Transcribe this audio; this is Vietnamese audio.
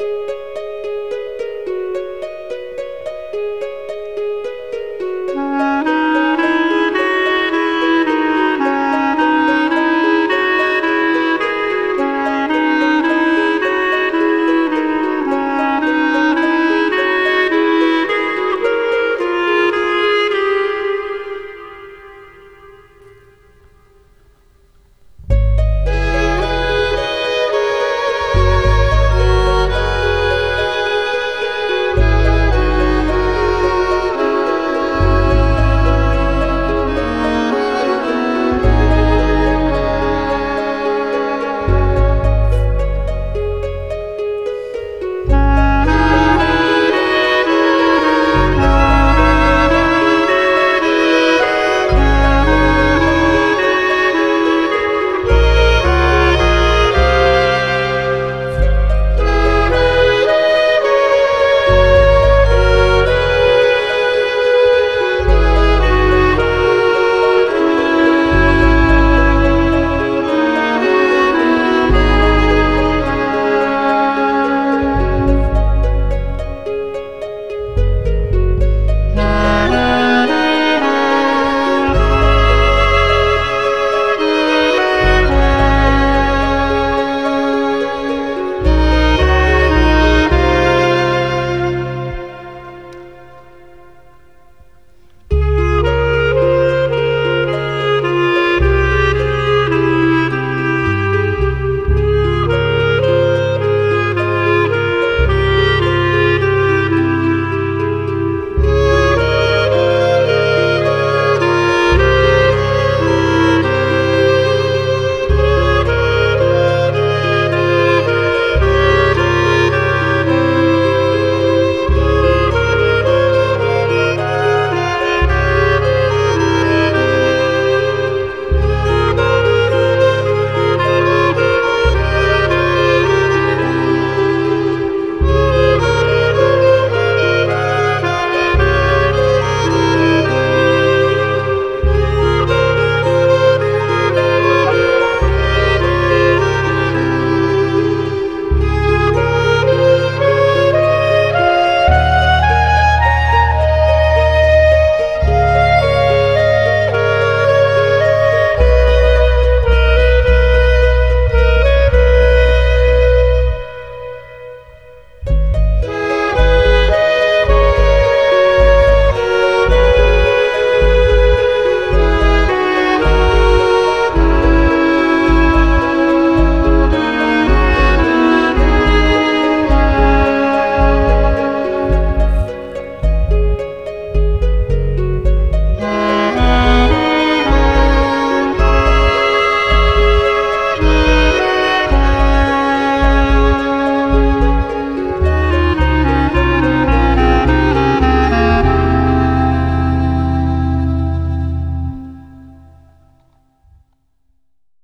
Mm-hmm.